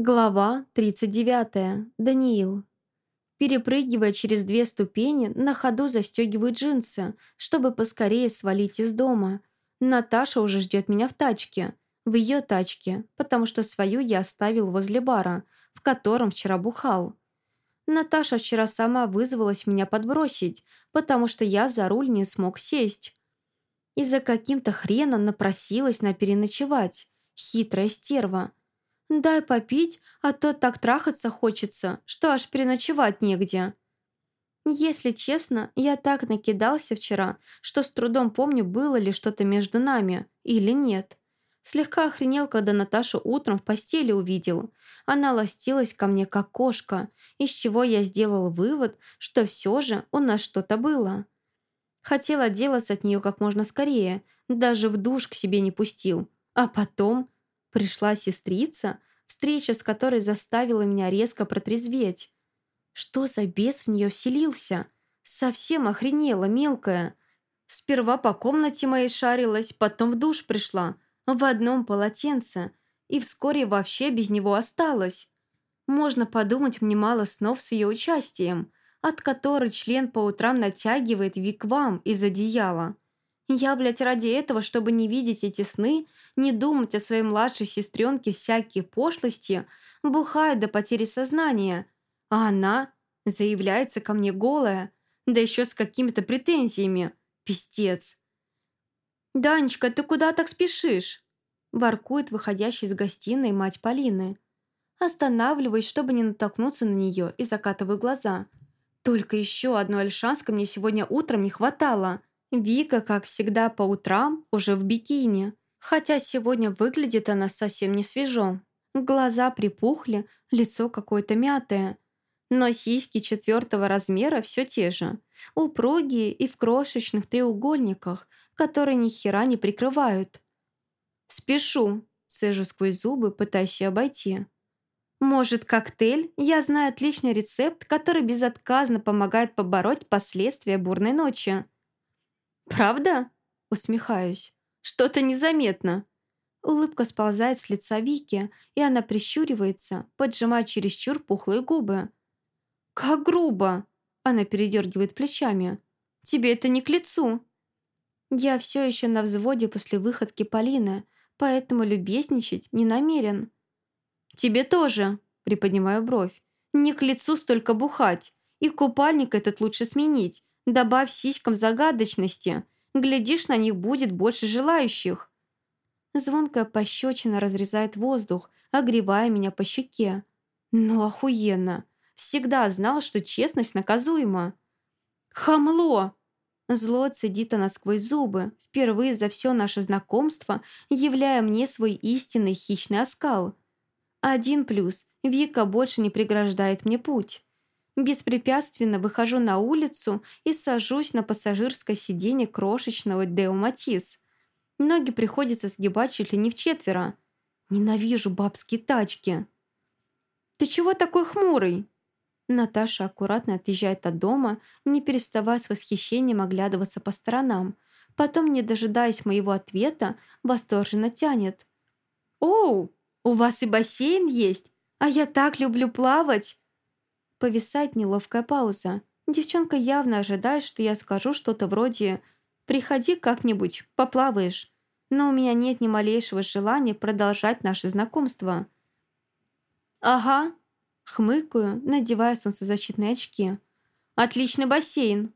Глава 39. Даниил. Перепрыгивая через две ступени, на ходу застегиваю джинсы, чтобы поскорее свалить из дома. Наташа уже ждет меня в тачке. В ее тачке, потому что свою я оставил возле бара, в котором вчера бухал. Наташа вчера сама вызвалась меня подбросить, потому что я за руль не смог сесть. И за каким-то хреном напросилась на переночевать. Хитрая стерва. «Дай попить, а то так трахаться хочется, что аж переночевать негде». Если честно, я так накидался вчера, что с трудом помню, было ли что-то между нами или нет. Слегка охренел, когда Наташу утром в постели увидел. Она ластилась ко мне, как кошка, из чего я сделал вывод, что все же у нас что-то было. Хотел отделаться от нее как можно скорее, даже в душ к себе не пустил. А потом Пришла сестрица, встреча с которой заставила меня резко протрезветь. Что за бес в нее вселился? Совсем охренела, мелкая. Сперва по комнате моей шарилась, потом в душ пришла, в одном полотенце, и вскоре вообще без него осталась. Можно подумать, мне мало снов с ее участием, от которой член по утрам натягивает виквам из одеяла. Я, блядь, ради этого, чтобы не видеть эти сны, не думать о своей младшей сестренке всякие пошлости, бухаю до потери сознания. А она заявляется ко мне голая, да еще с какими-то претензиями. Пиздец. «Данечка, ты куда так спешишь?» Воркует выходящая из гостиной мать Полины. Останавливаюсь, чтобы не натолкнуться на нее, и закатываю глаза. Только еще одной альшанской мне сегодня утром не хватало – Вика, как всегда по утрам, уже в бикини. Хотя сегодня выглядит она совсем не свежо. Глаза припухли, лицо какое-то мятое. Но сиськи четвертого размера все те же. Упругие и в крошечных треугольниках, которые ни хера не прикрывают. «Спешу», — цежу сквозь зубы, пытаясь обойти. «Может, коктейль? Я знаю отличный рецепт, который безотказно помогает побороть последствия бурной ночи». «Правда?» – усмехаюсь. «Что-то незаметно». Улыбка сползает с лица Вики, и она прищуривается, поджимая чересчур пухлые губы. «Как грубо!» – она передергивает плечами. «Тебе это не к лицу!» Я все еще на взводе после выходки Полины, поэтому любезничать не намерен. «Тебе тоже!» – приподнимаю бровь. «Не к лицу столько бухать, и купальник этот лучше сменить, Добавь сиськам загадочности. Глядишь, на них будет больше желающих. Звонкая пощечина разрезает воздух, огревая меня по щеке. Ну, охуенно. Всегда знал, что честность наказуема. «Хамло!» Зло цедит она сквозь зубы, впервые за все наше знакомство, являя мне свой истинный хищный оскал. Один плюс – Вика больше не преграждает мне путь. Беспрепятственно выхожу на улицу и сажусь на пассажирское сиденье крошечного Део Матис. Ноги приходится сгибать чуть ли не в четверо. Ненавижу бабские тачки. «Ты чего такой хмурый?» Наташа аккуратно отъезжает от дома, не переставая с восхищением оглядываться по сторонам. Потом, не дожидаясь моего ответа, восторженно тянет. «Оу, у вас и бассейн есть? А я так люблю плавать!» Повисает неловкая пауза. Девчонка явно ожидает, что я скажу что-то вроде «Приходи как-нибудь, поплаваешь». Но у меня нет ни малейшего желания продолжать наше знакомство. «Ага», — хмыкаю, надевая солнцезащитные очки. «Отличный бассейн».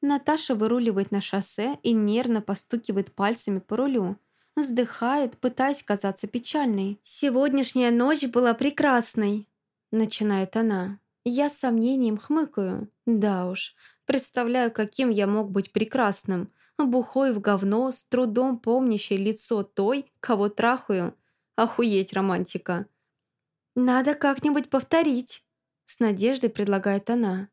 Наташа выруливает на шоссе и нервно постукивает пальцами по рулю. Вздыхает, пытаясь казаться печальной. «Сегодняшняя ночь была прекрасной», — начинает она. Я с сомнением хмыкаю. Да уж, представляю, каким я мог быть прекрасным. Бухой в говно, с трудом помнящий лицо той, кого трахаю. Охуеть романтика. «Надо как-нибудь повторить», — с надеждой предлагает она.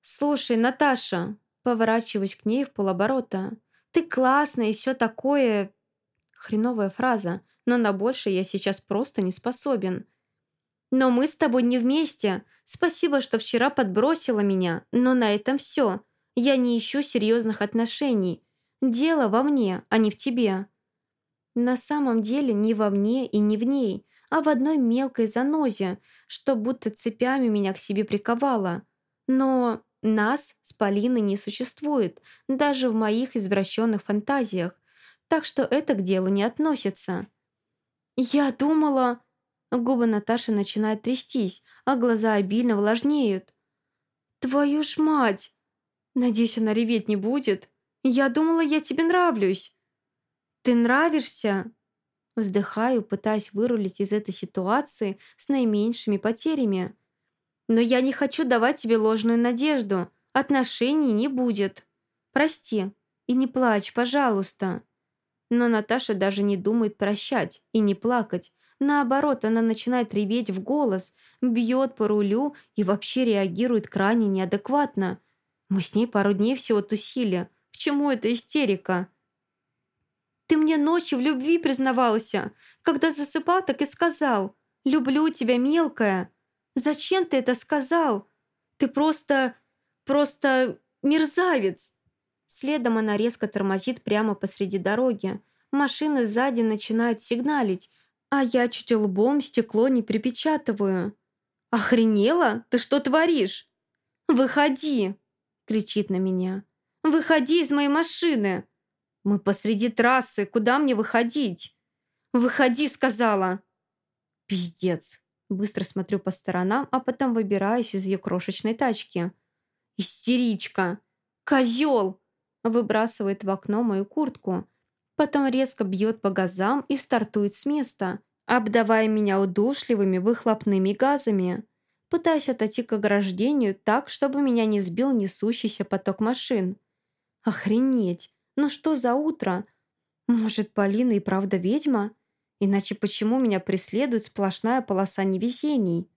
«Слушай, Наташа», — поворачиваюсь к ней в полоборота, «ты классная и все такое...» Хреновая фраза, но на больше я сейчас просто не способен. Но мы с тобой не вместе. Спасибо, что вчера подбросила меня, но на этом все. Я не ищу серьезных отношений. Дело во мне, а не в тебе». На самом деле не во мне и не в ней, а в одной мелкой занозе, что будто цепями меня к себе приковало. Но нас с Полиной не существует, даже в моих извращенных фантазиях, так что это к делу не относится. «Я думала...» Губы Наташи начинают трястись, а глаза обильно влажнеют. «Твою ж мать! Надеюсь, она реветь не будет. Я думала, я тебе нравлюсь». «Ты нравишься?» Вздыхаю, пытаясь вырулить из этой ситуации с наименьшими потерями. «Но я не хочу давать тебе ложную надежду. Отношений не будет. Прости и не плачь, пожалуйста». Но Наташа даже не думает прощать и не плакать. Наоборот, она начинает реветь в голос, бьет по рулю и вообще реагирует крайне неадекватно. Мы с ней пару дней всего тусили. К чему эта истерика? Ты мне ночью в любви признавался. Когда засыпал, так и сказал. «Люблю тебя, мелкая». Зачем ты это сказал? Ты просто... просто мерзавец. Следом она резко тормозит прямо посреди дороги. Машины сзади начинают сигналить, а я чуть лбом стекло не припечатываю. «Охренела? Ты что творишь?» «Выходи!» — кричит на меня. «Выходи из моей машины!» «Мы посреди трассы, куда мне выходить?» «Выходи!» — сказала. «Пиздец!» Быстро смотрю по сторонам, а потом выбираюсь из ее крошечной тачки. «Истеричка! Козел!» Выбрасывает в окно мою куртку. Потом резко бьет по газам и стартует с места, обдавая меня удушливыми выхлопными газами. Пытаюсь отойти к ограждению так, чтобы меня не сбил несущийся поток машин. Охренеть! Ну что за утро? Может, Полина и правда ведьма? Иначе почему меня преследует сплошная полоса невезений?